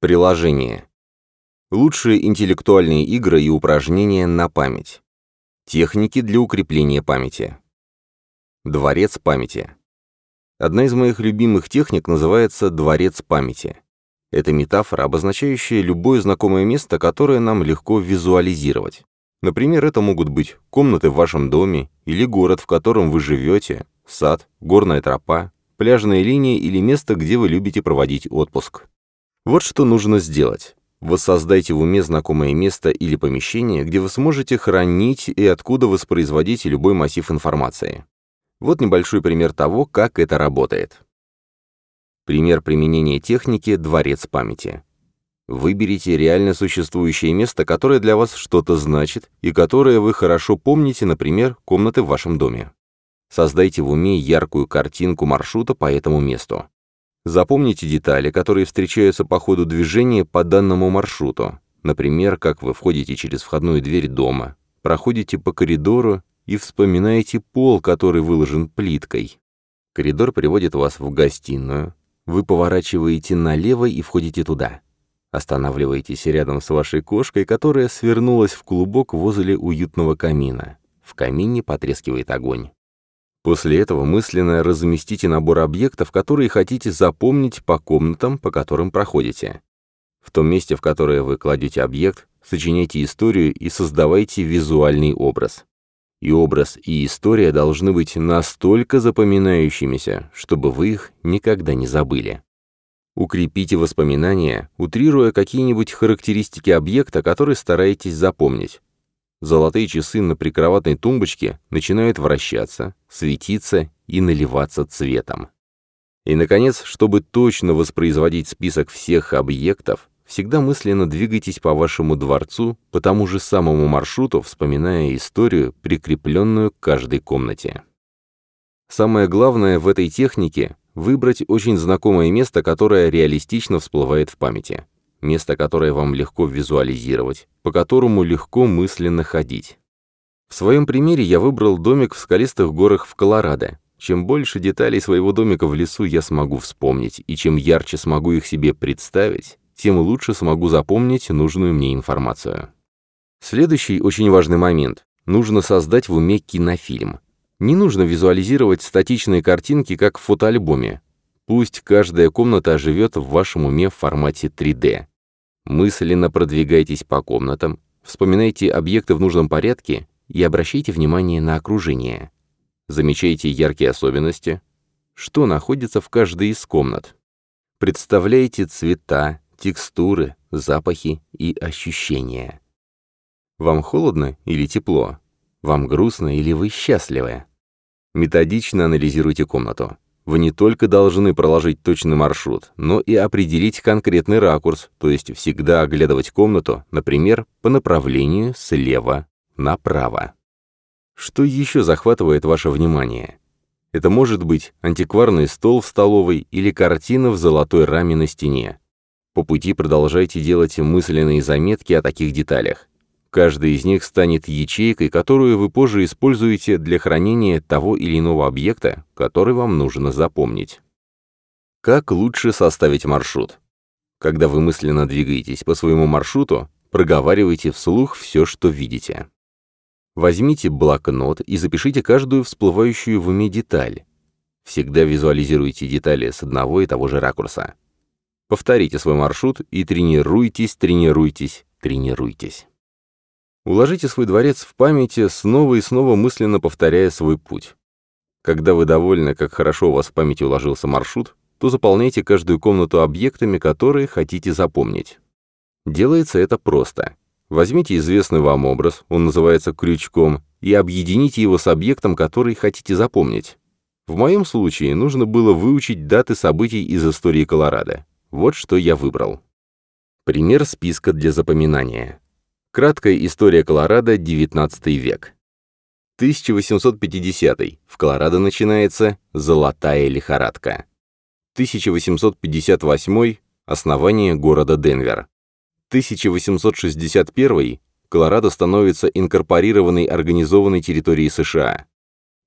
Приложение. Лучшие интеллектуальные игры и упражнения на память. Техники для укрепления памяти. Дворец памяти. Одна из моих любимых техник называется «дворец памяти». Это метафора, обозначающая любое знакомое место, которое нам легко визуализировать. Например, это могут быть комнаты в вашем доме или город, в котором вы живете, сад, горная тропа, пляжная линия или место, где вы любите проводить отпуск. Вот что нужно сделать. Воссоздайте в уме знакомое место или помещение, где вы сможете хранить и откуда воспроизводить любой массив информации. Вот небольшой пример того, как это работает. Пример применения техники «Дворец памяти». Выберите реально существующее место, которое для вас что-то значит и которое вы хорошо помните, например, комнаты в вашем доме. Создайте в уме яркую картинку маршрута по этому месту. Запомните детали, которые встречаются по ходу движения по данному маршруту. Например, как вы входите через входную дверь дома, проходите по коридору и вспоминаете пол, который выложен плиткой. Коридор приводит вас в гостиную. Вы поворачиваете налево и входите туда. Останавливаетесь рядом с вашей кошкой, которая свернулась в клубок возле уютного камина. В камине потрескивает огонь. После этого мысленно разместите набор объектов, которые хотите запомнить по комнатам, по которым проходите. В том месте, в которое вы кладете объект, сочиняйте историю и создавайте визуальный образ. И образ, и история должны быть настолько запоминающимися, чтобы вы их никогда не забыли. Укрепите воспоминания, утрируя какие-нибудь характеристики объекта, который стараетесь запомнить. Золотые часы на прикроватной тумбочке начинают вращаться, светиться и наливаться цветом. И, наконец, чтобы точно воспроизводить список всех объектов, всегда мысленно двигайтесь по вашему дворцу по тому же самому маршруту, вспоминая историю, прикрепленную к каждой комнате. Самое главное в этой технике — выбрать очень знакомое место, которое реалистично всплывает в памяти место, которое вам легко визуализировать, по которому легко мысленно ходить. В своем примере я выбрал домик в скалистых горах в Колорадо. Чем больше деталей своего домика в лесу я смогу вспомнить, и чем ярче смогу их себе представить, тем лучше смогу запомнить нужную мне информацию. Следующий очень важный момент. Нужно создать в уме кинофильм. Не нужно визуализировать статичные картинки, как в фотоальбоме. Пусть каждая комната оживет в вашем уме в формате 3D. Мысленно продвигайтесь по комнатам, вспоминайте объекты в нужном порядке и обращайте внимание на окружение. Замечайте яркие особенности, что находится в каждой из комнат. Представляйте цвета, текстуры, запахи и ощущения. Вам холодно или тепло? Вам грустно или вы счастливы? Методично анализируйте комнату. Вы не только должны проложить точный маршрут, но и определить конкретный ракурс, то есть всегда оглядывать комнату, например, по направлению слева направо. Что еще захватывает ваше внимание? Это может быть антикварный стол в столовой или картина в золотой раме на стене. По пути продолжайте делать мысленные заметки о таких деталях. Каждая из них станет ячейкой, которую вы позже используете для хранения того или иного объекта, который вам нужно запомнить. Как лучше составить маршрут? Когда вы мысленно двигаетесь по своему маршруту, проговаривайте вслух все, что видите. Возьмите блокнот и запишите каждую всплывающую в уме деталь. Всегда визуализируйте детали с одного и того же ракурса. Повторите свой маршрут и тренируйтесь, тренируйтесь, тренируйтесь. Уложите свой дворец в памяти, снова и снова мысленно повторяя свой путь. Когда вы довольны, как хорошо у вас в памяти уложился маршрут, то заполняйте каждую комнату объектами, которые хотите запомнить. Делается это просто. Возьмите известный вам образ, он называется крючком, и объедините его с объектом, который хотите запомнить. В моем случае нужно было выучить даты событий из истории Колорадо. Вот что я выбрал. Пример списка для запоминания. Краткая история Колорадо, 19 век. 1850 в Колорадо начинается «Золотая лихорадка». 1858 основание города Денвер. 1861 Колорадо становится инкорпорированной организованной территорией США.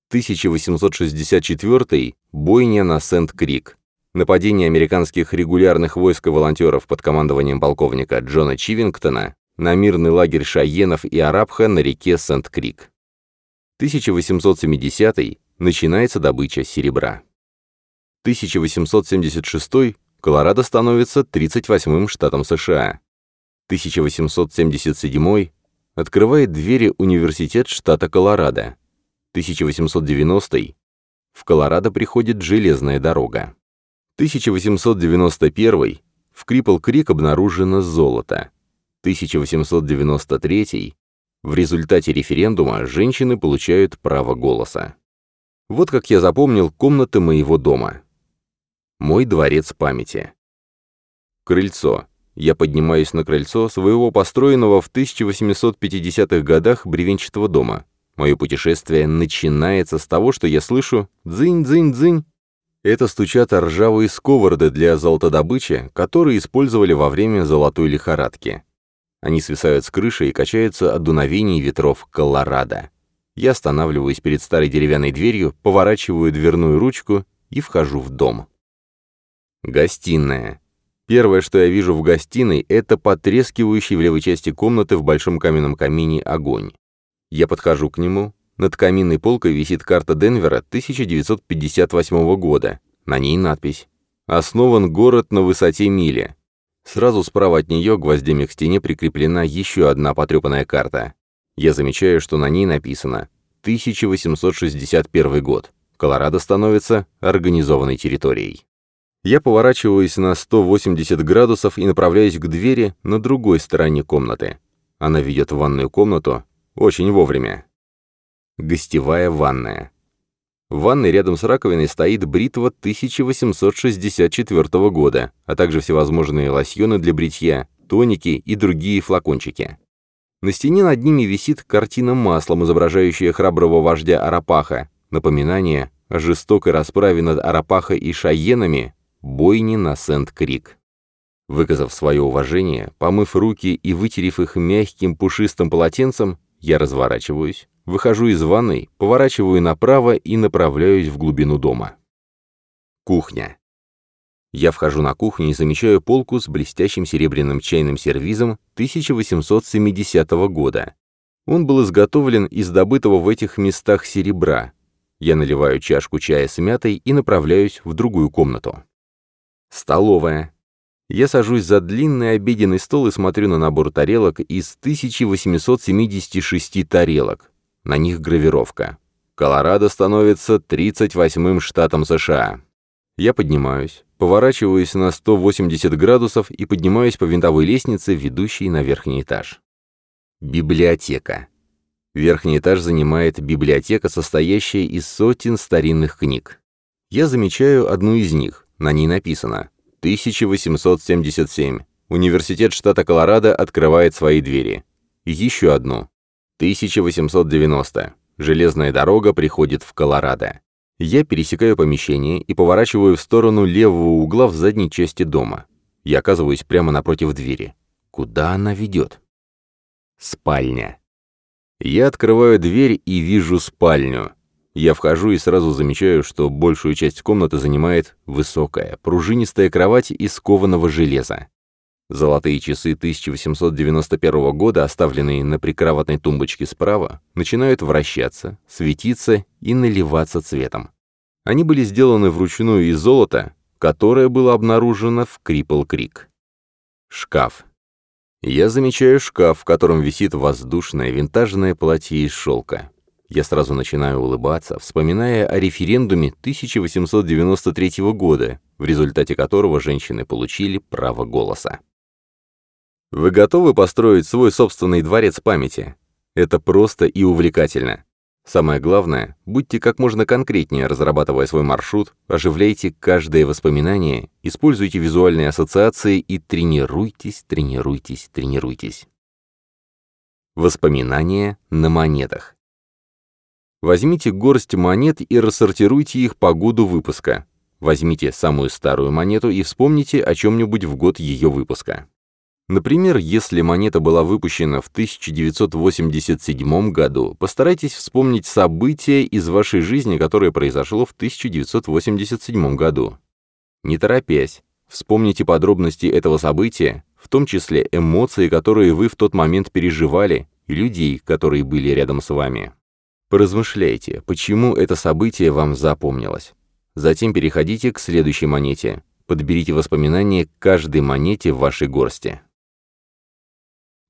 1864 бойня на Сент-Крик. Нападение американских регулярных войск и волонтеров под командованием полковника Джона Чивингтона на мирный лагерь шайенов и арабха на реке Сент-Крик. 1870 начинается добыча серебра. 1876 Колорадо становится 38-м штатом США. 1877 открывает двери Университет штата Колорадо. 1890 в Колорадо приходит железная дорога. 1891 в Крипл-Крик обнаружено золото. 1893 в результате референдума женщины получают право голоса. Вот как я запомнил комнаты моего дома. Мой дворец памяти. Крыльцо. Я поднимаюсь на крыльцо своего построенного в 1850-х годах бревенчатого дома. Мое путешествие начинается с того, что я слышу «дзынь-дзынь-дзынь», это стучат ржавые сковороды для золотодобычи, которые использовали во время золотой лихорадки. Они свисают с крыши и качаются от дуновений ветров Колорадо. Я останавливаюсь перед старой деревянной дверью, поворачиваю дверную ручку и вхожу в дом. Гостиная. Первое, что я вижу в гостиной, это потрескивающий в левой части комнаты в большом каменном камине огонь. Я подхожу к нему, над каминной полкой висит карта Денвера 1958 года. На ней надпись «Основан город на высоте мили». Сразу справа от нее гвоздями к стене прикреплена еще одна потрепанная карта. Я замечаю, что на ней написано 1861 год. Колорадо становится организованной территорией. Я поворачиваюсь на 180 градусов и направляюсь к двери на другой стороне комнаты. Она ведет в ванную комнату очень вовремя. Гостевая ванная. В ванной рядом с раковиной стоит бритва 1864 года, а также всевозможные лосьоны для бритья, тоники и другие флакончики. На стене над ними висит картина маслом, изображающая храброго вождя Арапаха, напоминание о жестокой расправе над Арапахой и шайенами, бойни на Сент-Крик. Выказав свое уважение, помыв руки и вытерев их мягким пушистым полотенцем, я разворачиваюсь, Выхожу из ванной, поворачиваю направо и направляюсь в глубину дома. Кухня. Я вхожу на кухню и замечаю полку с блестящим серебряным чайным сервизом 1870 года. Он был изготовлен из добытого в этих местах серебра. Я наливаю чашку чая с мятой и направляюсь в другую комнату. Столовая. Я сажусь за длинный обеденный стол и смотрю на набор тарелок из 1876 тарелок. На них гравировка. Колорадо становится 38-м штатом США. Я поднимаюсь, поворачиваюсь на 180 градусов и поднимаюсь по винтовой лестнице, ведущей на верхний этаж. Библиотека. Верхний этаж занимает библиотека, состоящая из сотен старинных книг. Я замечаю одну из них. На ней написано 1877. Университет штата Колорадо открывает свои двери. Еще одну. 1890. Железная дорога приходит в Колорадо. Я пересекаю помещение и поворачиваю в сторону левого угла в задней части дома. Я оказываюсь прямо напротив двери. Куда она ведет? Спальня. Я открываю дверь и вижу спальню. Я вхожу и сразу замечаю, что большую часть комнаты занимает высокая, пружинистая кровать из кованого железа. Золотые часы 1891 года, оставленные на прикроватной тумбочке справа, начинают вращаться, светиться и наливаться цветом. Они были сделаны вручную из золота, которое было обнаружено в Крипл-Крик. Шкаф. Я замечаю шкаф, в котором висит воздушное винтажное платье из шелка. Я сразу начинаю улыбаться, вспоминая о референдуме 1893 года, в результате которого женщины получили право голоса. Вы готовы построить свой собственный дворец памяти? Это просто и увлекательно. Самое главное, будьте как можно конкретнее, разрабатывая свой маршрут, оживляйте каждое воспоминание, используйте визуальные ассоциации и тренируйтесь, тренируйтесь, тренируйтесь. Воспоминания на монетах. Возьмите горсть монет и рассортируйте их по году выпуска. Возьмите самую старую монету и вспомните о чем-нибудь в год ее выпуска. Например, если монета была выпущена в 1987 году, постарайтесь вспомнить событие из вашей жизни, которое произошло в 1987 году. Не торопясь, вспомните подробности этого события, в том числе эмоции, которые вы в тот момент переживали, и людей, которые были рядом с вами. Поразмышляйте, почему это событие вам запомнилось. Затем переходите к следующей монете. Подберите воспоминания к каждой монете в вашей горсти.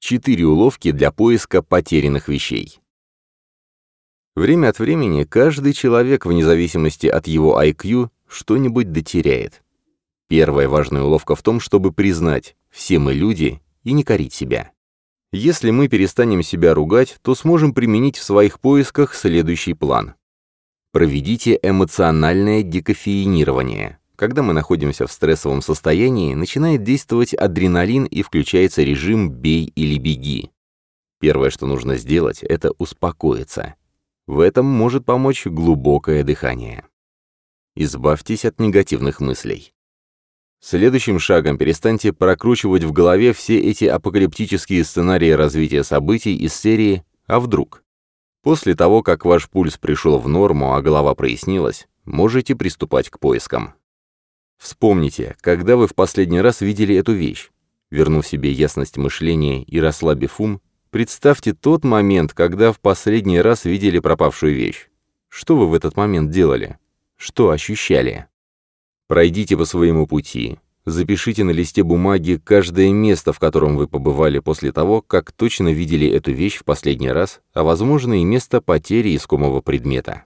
Четыре уловки для поиска потерянных вещей. Время от времени каждый человек, вне зависимости от его IQ, что-нибудь дотеряет. Первая важная уловка в том, чтобы признать, все мы люди, и не корить себя. Если мы перестанем себя ругать, то сможем применить в своих поисках следующий план. Проведите эмоциональное декофеинирование. Когда мы находимся в стрессовом состоянии, начинает действовать адреналин и включается режим «бей или беги». Первое, что нужно сделать, это успокоиться. В этом может помочь глубокое дыхание. Избавьтесь от негативных мыслей. Следующим шагом перестаньте прокручивать в голове все эти апокалиптические сценарии развития событий из серии «А вдруг?». После того, как ваш пульс пришел в норму, а голова прояснилась, можете приступать к поискам. Вспомните, когда вы в последний раз видели эту вещь. Вернув себе ясность мышления и расслабив ум, Представьте тот момент, когда в последний раз видели пропавшую вещь. Что вы в этот момент делали? Что ощущали? Пройдите по своему пути. Запишите на листе бумаги каждое место, в котором вы побывали после того, как точно видели эту вещь в последний раз, а возможно и место потери искомого предмета.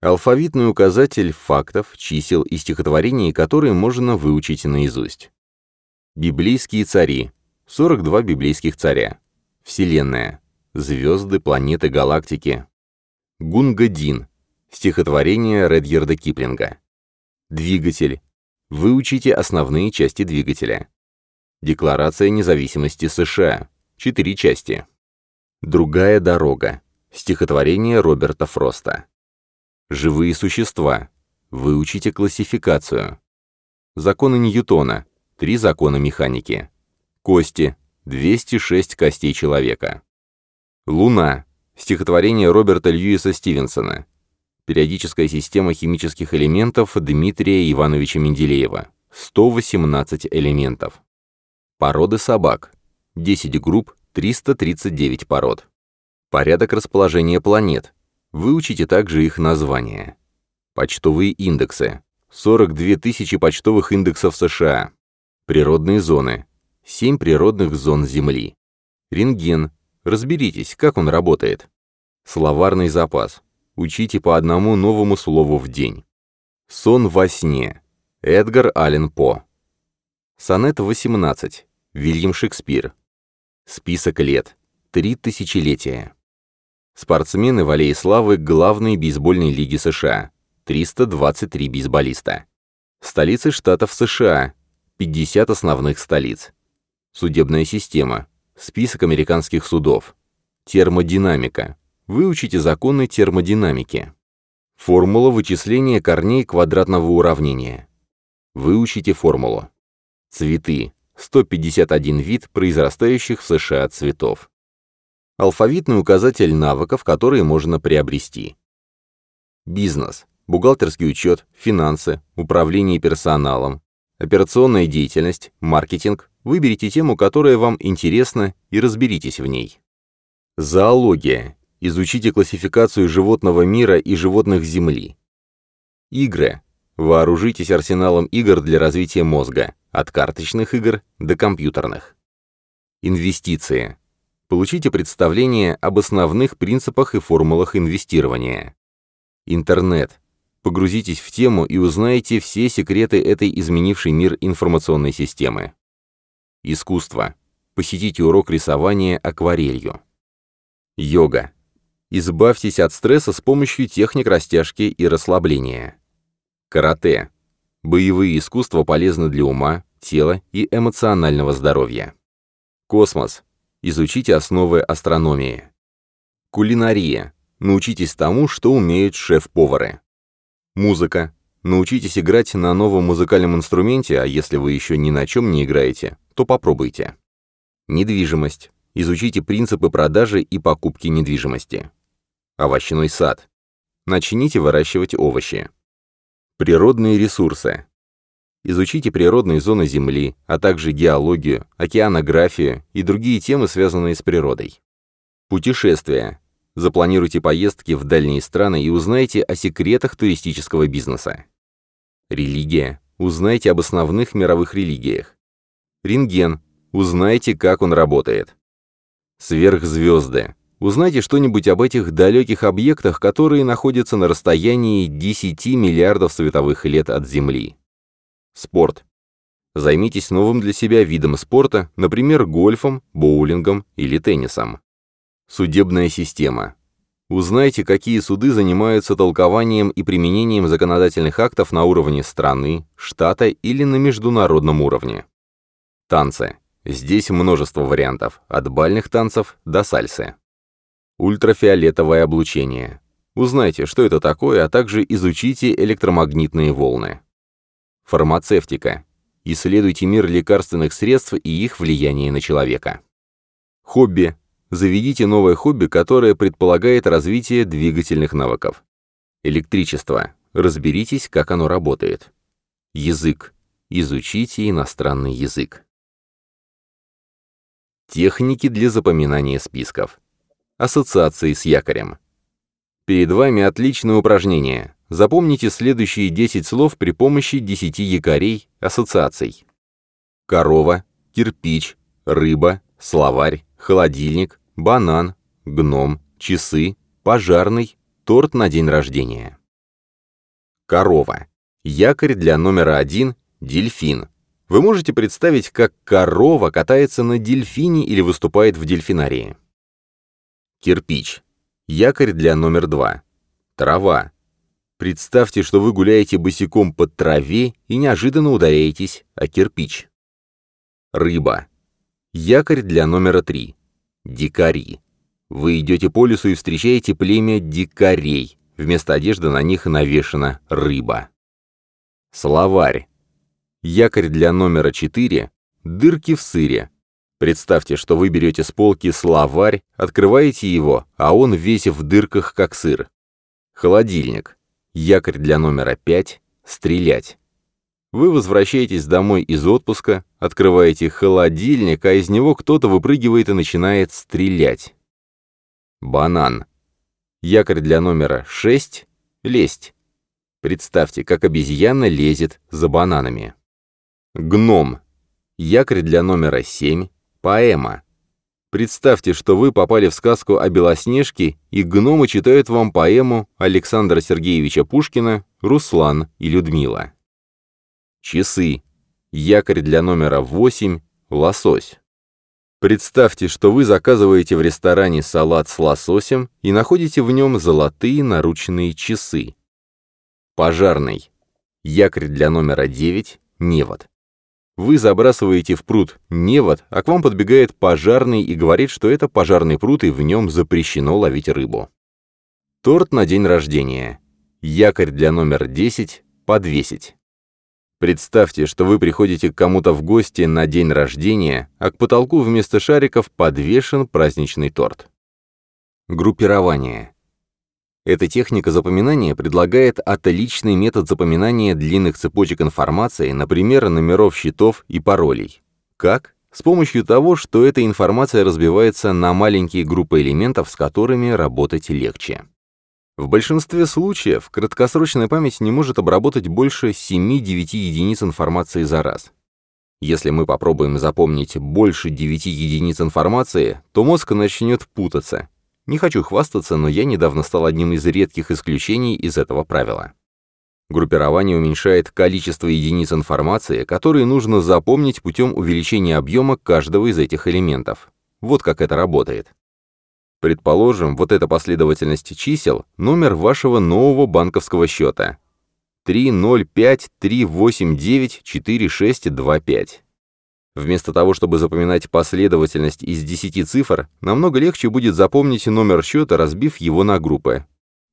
Алфавитный указатель фактов, чисел и стихотворений, которые можно выучить наизусть. Библейские цари, 42 библейских царя. Вселенная. Звезды, планеты, галактики. Гунгадин. Стихотворение Редьерда Киплинга. Двигатель. Выучите основные части двигателя. Декларация независимости США. Четыре части. Другая дорога. Стихотворение Роберта Фроста. Живые существа. Выучите классификацию. Законы Ньютона. Три закона механики. Кости. 206 костей человека. Луна. Стихотворение Роберта Льюиса Стивенсона. Периодическая система химических элементов Дмитрия Ивановича Менделеева. 118 элементов. Породы собак. 10 групп, 339 пород. Порядок расположения планет. Выучите также их названия. Почтовые индексы. 42 тысячи почтовых индексов США. Природные зоны. Семь природных зон Земли. Рентген. Разберитесь, как он работает. Словарный запас. Учите по одному новому слову в день. Сон во сне. Эдгар Аллен По. Сонет 18. Вильям Шекспир. Список лет. Три тысячелетия. Спортсмены в Аллее Славы главной бейсбольной лиги США. 323 бейсболиста. Столицы штатов США. 50 основных столиц. Судебная система. Список американских судов. Термодинамика. Выучите законы термодинамики. Формула вычисления корней квадратного уравнения. Выучите формулу. Цветы. 151 вид произрастающих в США цветов. Алфавитный указатель навыков, которые можно приобрести. Бизнес. Бухгалтерский учет, финансы, управление персоналом, операционная деятельность, маркетинг, Выберите тему, которая вам интересна, и разберитесь в ней. Зоология. Изучите классификацию животного мира и животных Земли. Игры. Вооружитесь арсеналом игр для развития мозга, от карточных игр до компьютерных. Инвестиции. Получите представление об основных принципах и формулах инвестирования. Интернет. Погрузитесь в тему и узнаете все секреты этой изменившей мир информационной системы. Искусство. Посетите урок рисования акварелью. Йога. Избавьтесь от стресса с помощью техник растяжки и расслабления. Карате. Боевые искусства полезны для ума, тела и эмоционального здоровья. Космос. Изучите основы астрономии. Кулинария. Научитесь тому, что умеют шеф-повары. Музыка. Научитесь играть на новом музыкальном инструменте, а если вы еще ни на чем не играете, то попробуйте. Недвижимость. Изучите принципы продажи и покупки недвижимости. Овощной сад. Начните выращивать овощи. Природные ресурсы. Изучите природные зоны Земли, а также геологию, океанографию и другие темы, связанные с природой. Путешествия. Запланируйте поездки в дальние страны и узнайте о секретах туристического бизнеса. Религия. Узнайте об основных мировых религиях. Рентген. Узнайте, как он работает. Сверхзвезды. Узнайте что-нибудь об этих далеких объектах, которые находятся на расстоянии 10 миллиардов световых лет от Земли. Спорт. Займитесь новым для себя видом спорта, например, гольфом, боулингом или теннисом. Судебная система. Узнайте, какие суды занимаются толкованием и применением законодательных актов на уровне страны, штата или на международном уровне. Танцы. Здесь множество вариантов, от бальных танцев до сальсы. Ультрафиолетовое облучение. Узнайте, что это такое, а также изучите электромагнитные волны. Фармацевтика. Исследуйте мир лекарственных средств и их влияние на человека. Хобби. Заведите новое хобби, которое предполагает развитие двигательных навыков. Электричество. Разберитесь, как оно работает. Язык. Изучите иностранный язык. Техники для запоминания списков. Ассоциации с якорем. Перед вами отличное упражнение. Запомните следующие 10 слов при помощи 10 якорей, ассоциаций. Корова, кирпич, рыба, словарь, холодильник, банан, гном, часы, пожарный, торт на день рождения. Корова. Якорь для номера один – дельфин. Вы можете представить, как корова катается на дельфине или выступает в дельфинарии. Кирпич. Якорь для номер два. Трава. Представьте, что вы гуляете босиком под траве и неожиданно ударяетесь о кирпич. Рыба. Якорь для номера три. Дикари. Вы идете по лесу и встречаете племя дикарей. Вместо одежды на них навешана рыба. Словарь. Якорь для номера 4 – дырки в сыре. Представьте, что вы берете с полки словарь, открываете его, а он весь в дырках, как сыр. Холодильник. Якорь для номера 5 – стрелять. Вы возвращаетесь домой из отпуска, открываете холодильник, а из него кто-то выпрыгивает и начинает стрелять. Банан. Якорь для номера 6 – лезть. Представьте, как обезьяна лезет за бананами. Гном. Якорь для номера 7. Поэма. Представьте, что вы попали в сказку о Белоснежке, и гномы читают вам поэму Александра Сергеевича Пушкина «Руслан и Людмила». Часы. Якорь для номера 8. Лосось. Представьте, что вы заказываете в ресторане салат с лососем и находите в нем золотые наручные часы. Пожарный. Якорь для номера 9. Невод. Вы забрасываете в пруд невод, а к вам подбегает пожарный и говорит, что это пожарный пруд и в нем запрещено ловить рыбу. Торт на день рождения. Якорь для номер 10 подвесить. Представьте, что вы приходите к кому-то в гости на день рождения, а к потолку вместо шариков подвешен праздничный торт. Группирование. Эта техника запоминания предлагает отличный метод запоминания длинных цепочек информации, например, номеров счетов и паролей. Как? С помощью того, что эта информация разбивается на маленькие группы элементов, с которыми работать легче. В большинстве случаев краткосрочная память не может обработать больше 7-9 единиц информации за раз. Если мы попробуем запомнить больше 9 единиц информации, то мозг начнет путаться, не хочу хвастаться, но я недавно стал одним из редких исключений из этого правила. Группирование уменьшает количество единиц информации, которые нужно запомнить путем увеличения объема каждого из этих элементов. Вот как это работает. Предположим, вот эта последовательность чисел – номер вашего нового банковского счета. 305-389-4625. Вместо того, чтобы запоминать последовательность из 10 цифр, намного легче будет запомнить номер счета, разбив его на группы.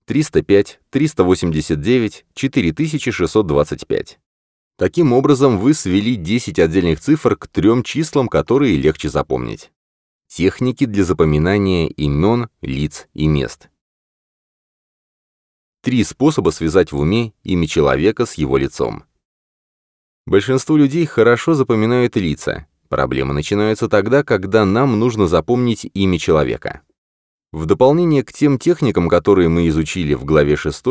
305, 389, 4625. Таким образом, вы свели 10 отдельных цифр к трем числам, которые легче запомнить. Техники для запоминания имен, лиц и мест. три способа связать в уме имя человека с его лицом. Большинство людей хорошо запоминают лица. Проблемы начинаются тогда, когда нам нужно запомнить имя человека. В дополнение к тем техникам, которые мы изучили в главе 6,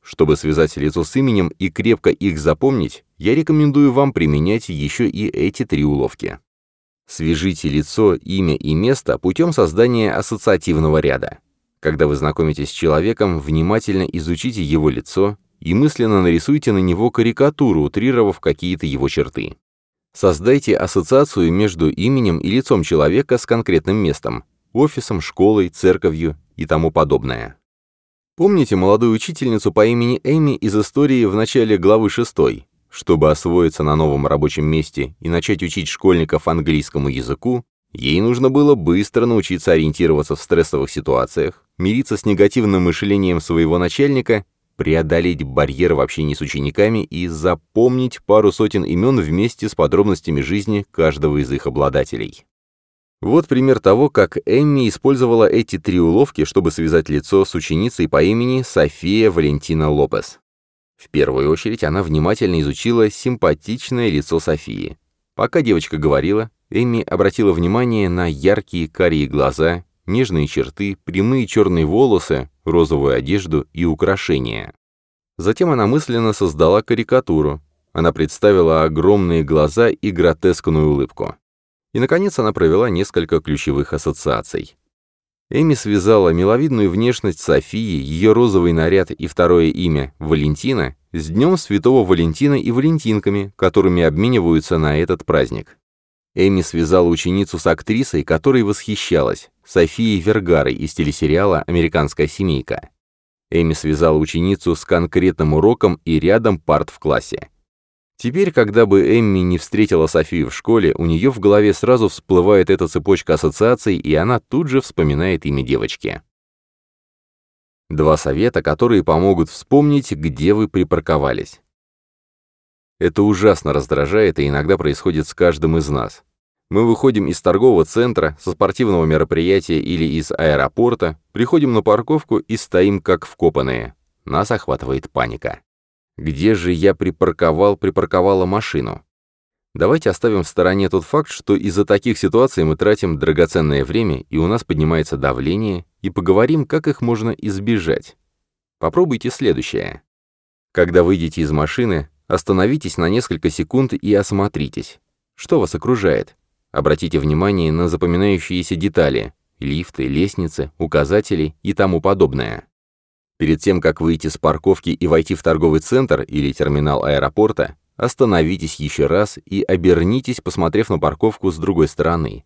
чтобы связать лицо с именем и крепко их запомнить, я рекомендую вам применять еще и эти три уловки. Свяжите лицо, имя и место путем создания ассоциативного ряда. Когда вы знакомитесь с человеком, внимательно изучите его лицо и мысленно нарисуйте на него карикатуру, утрировав какие-то его черты. Создайте ассоциацию между именем и лицом человека с конкретным местом, офисом, школой, церковью и тому подобное. Помните молодую учительницу по имени Эми из истории в начале главы 6? Чтобы освоиться на новом рабочем месте и начать учить школьников английскому языку, ей нужно было быстро научиться ориентироваться в стрессовых ситуациях, мириться с негативным мышлением своего начальника, преодолеть барьер в общении с учениками и запомнить пару сотен имен вместе с подробностями жизни каждого из их обладателей. Вот пример того, как Эмми использовала эти три уловки, чтобы связать лицо с ученицей по имени София Валентина Лопес. В первую очередь она внимательно изучила симпатичное лицо Софии. Пока девочка говорила, Эмми обратила внимание на яркие карие глаза, нежные черты, прямые черные волосы, розовую одежду и украшения. Затем она мысленно создала карикатуру. Она представила огромные глаза и гротескную улыбку. И, наконец, она провела несколько ключевых ассоциаций. Эми связала миловидную внешность Софии, ее розовый наряд и второе имя Валентина с Днем Святого Валентина и Валентинками, которыми обмениваются на этот праздник. Эми связала ученицу с актрисой, которой восхищалась, Софией Вергарой из телесериала «Американская семейка». Эми связала ученицу с конкретным уроком и рядом парт в классе. Теперь, когда бы Эмми не встретила Софию в школе, у нее в голове сразу всплывает эта цепочка ассоциаций, и она тут же вспоминает имя девочки. Два совета, которые помогут вспомнить, где вы припарковались. Это ужасно раздражает и иногда происходит с каждым из нас. Мы выходим из торгового центра, со спортивного мероприятия или из аэропорта, приходим на парковку и стоим как вкопанные. Нас охватывает паника. Где же я припарковал, припарковала машину? Давайте оставим в стороне тот факт, что из-за таких ситуаций мы тратим драгоценное время, и у нас поднимается давление, и поговорим, как их можно избежать. Попробуйте следующее. Когда выйдете из машины, остановитесь на несколько секунд и осмотритесь. Что вас окружает? Обратите внимание на запоминающиеся детали – лифты, лестницы, указатели и тому подобное. Перед тем, как выйти с парковки и войти в торговый центр или терминал аэропорта, остановитесь еще раз и обернитесь, посмотрев на парковку с другой стороны.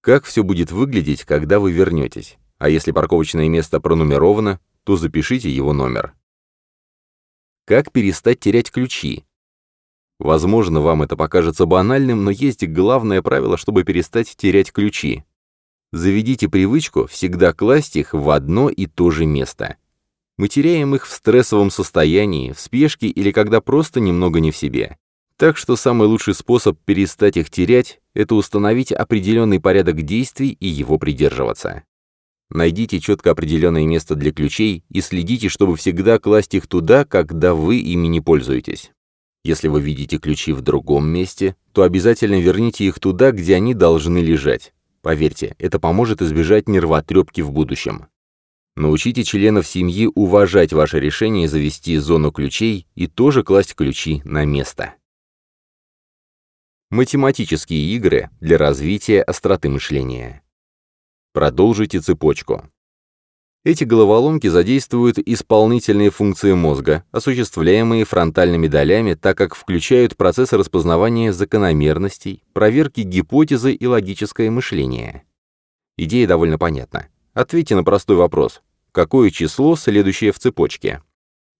Как все будет выглядеть, когда вы вернетесь? А если парковочное место пронумеровано, то запишите его номер. Как перестать терять ключи? Возможно, вам это покажется банальным, но есть главное правило, чтобы перестать терять ключи. Заведите привычку всегда класть их в одно и то же место. Мы теряем их в стрессовом состоянии, в спешке или когда просто немного не в себе. Так что самый лучший способ перестать их терять – это установить определенный порядок действий и его придерживаться. Найдите четко определенное место для ключей и следите, чтобы всегда класть их туда, когда вы ими не пользуетесь. Если вы видите ключи в другом месте, то обязательно верните их туда, где они должны лежать. Поверьте, это поможет избежать нервотрепки в будущем. Научите членов семьи уважать ваше решение завести зону ключей и тоже класть ключи на место. Математические игры для развития остроты мышления. Продолжите цепочку. Эти головоломки задействуют исполнительные функции мозга, осуществляемые фронтальными долями, так как включают процессы распознавания закономерностей, проверки гипотезы и логическое мышление. Идея довольно понятна. Ответьте на простой вопрос какое число следующее в цепочке.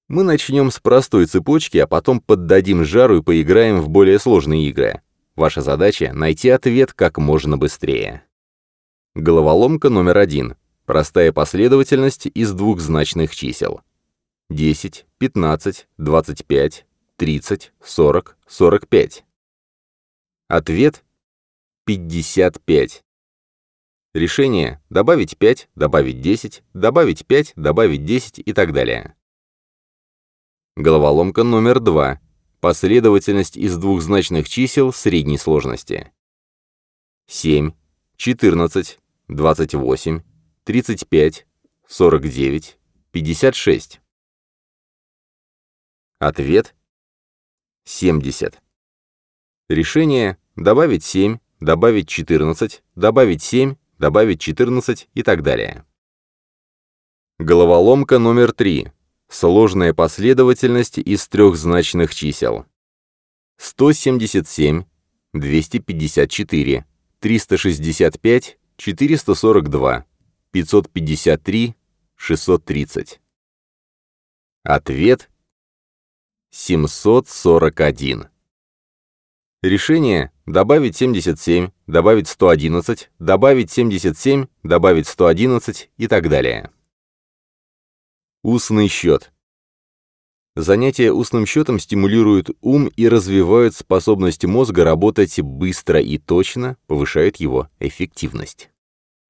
Мы начнем с простой цепочки, а потом поддадим жару и поиграем в более сложные игры. Ваша задача — найти ответ как можно быстрее. Головоломка номер один. Простая последовательность из двухзначных чисел. 10, 15, 25, 30, 40, 45. Ответ — 55. Решение – добавить 5, добавить 10, добавить 5, добавить 10 и так далее. Головоломка номер 2. Последовательность из двухзначных чисел средней сложности. 7, 14, 28, 35, 49, 56. Ответ 70. Решение добавить 7, добавить 14, добавить 7, добавить 14 и так далее. Головоломка номер 3. Сложная последовательность из трехзначных чисел. 177, 254, 365, 442, 553, 630. Ответ 741. Решение добавить 77, добавить 111, добавить 77, добавить 111 и так далее. Устный счет. Занятия устным счетом стимулируют ум и развивают способность мозга работать быстро и точно, повышают его эффективность.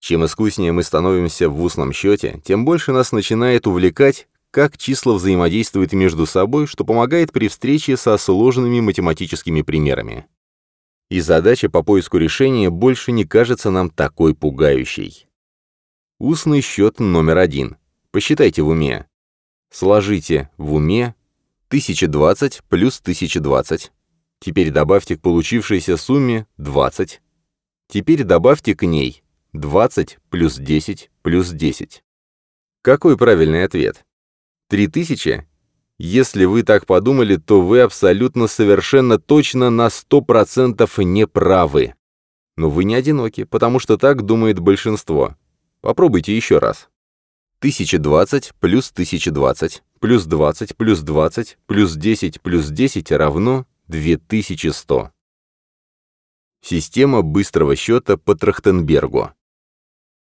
Чем искуснее мы становимся в устном счете, тем больше нас начинает увлекать, как числа взаимодействуют между собой, что помогает при встрече со сложными математическими примерами. И задача по поиску решения больше не кажется нам такой пугающей. Устный счет номер один. Посчитайте в уме. Сложите в уме 1020 плюс 1020. Теперь добавьте к получившейся сумме 20. Теперь добавьте к ней 20 плюс 10 плюс 10. Какой правильный ответ? 3000? Если вы так подумали, то вы абсолютно совершенно точно на 100% не правы. Но вы не одиноки, потому что так думает большинство. Попробуйте еще раз. 1020 плюс 1020 плюс 20 плюс 20 плюс 10 плюс 10 равно 2100. Система быстрого счета по Трахтенбергу.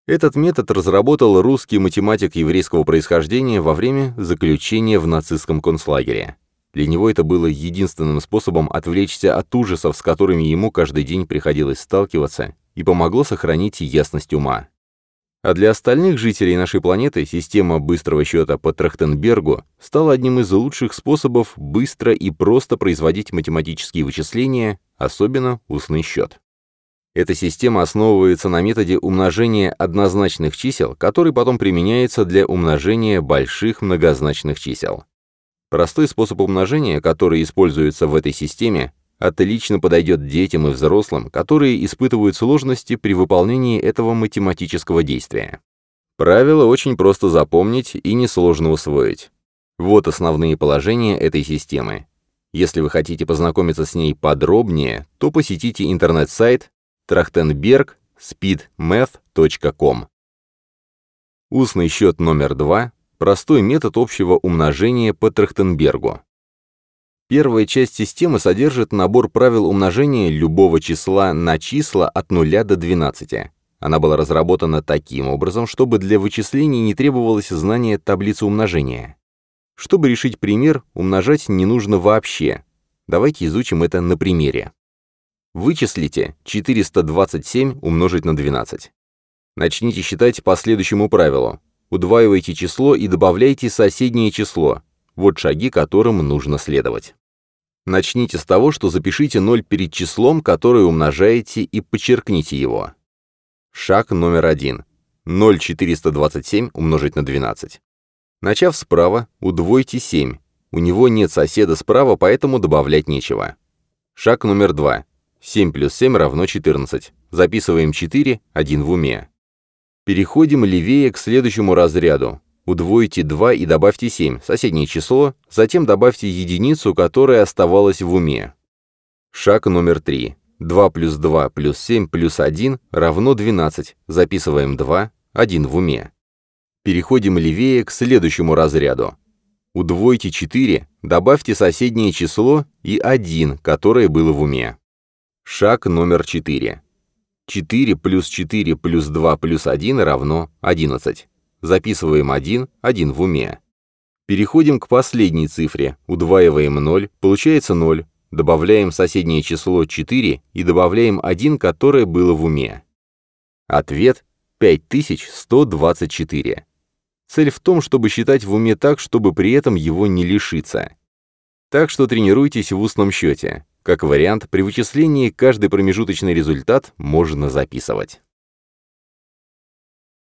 Этот метод разработал русский математик еврейского происхождения во время заключения в нацистском концлагере. Для него это было единственным способом отвлечься от ужасов, с которыми ему каждый день приходилось сталкиваться, и помогло сохранить ясность ума. А для остальных жителей нашей планеты система быстрого счета по Трахтенбергу стала одним из лучших способов быстро и просто производить математические вычисления, особенно устный счет. Эта система основывается на методе умножения однозначных чисел, который потом применяется для умножения больших многозначных чисел. Простой способ умножения, который используется в этой системе, отлично подойдет детям и взрослым, которые испытывают сложности при выполнении этого математического действия. Правило очень просто запомнить и несложно усвоить. Вот основные положения этой системы. Если вы хотите познакомиться с ней подробнее, то посетите интернет-сайт trachtenberg.speedmath.com. Устный счет номер два – простой метод общего умножения по Трахтенбергу. Первая часть системы содержит набор правил умножения любого числа на числа от 0 до 12. Она была разработана таким образом, чтобы для вычислений не требовалось знание таблицы умножения. Чтобы решить пример, умножать не нужно вообще. Давайте изучим это на примере. Вычислите 427 умножить на 12. Начните считать по следующему правилу. Удваивайте число и добавляйте соседнее число. Вот шаги, которым нужно следовать. Начните с того, что запишите 0 перед числом, которое умножаете, и подчеркните его. Шаг номер один. 0,427 умножить на 12. Начав справа, удвойте 7. У него нет соседа справа, поэтому добавлять нечего. Шаг номер два. 7 плюс 7 равно 14. Записываем 4, 1 в уме. Переходим левее к следующему разряду. Удвойте 2 и добавьте 7, соседнее число, затем добавьте единицу, которая оставалась в уме. Шаг номер 3. 2 плюс 2 плюс 7 плюс 1 равно 12. Записываем 2, 1 в уме. Переходим левее к следующему разряду. Удвойте 4, добавьте соседнее число и 1, которое было в уме. Шаг номер 4. 4 плюс 4 плюс 2 плюс 1 равно 11. Записываем 1, 1 в уме. Переходим к последней цифре, удваиваем 0, получается 0, добавляем соседнее число 4 и добавляем 1, которое было в уме. Ответ 5124. Цель в том, чтобы считать в уме так, чтобы при этом его не лишиться. Так что тренируйтесь в устном счете. Как вариант, при вычислении каждый промежуточный результат можно записывать.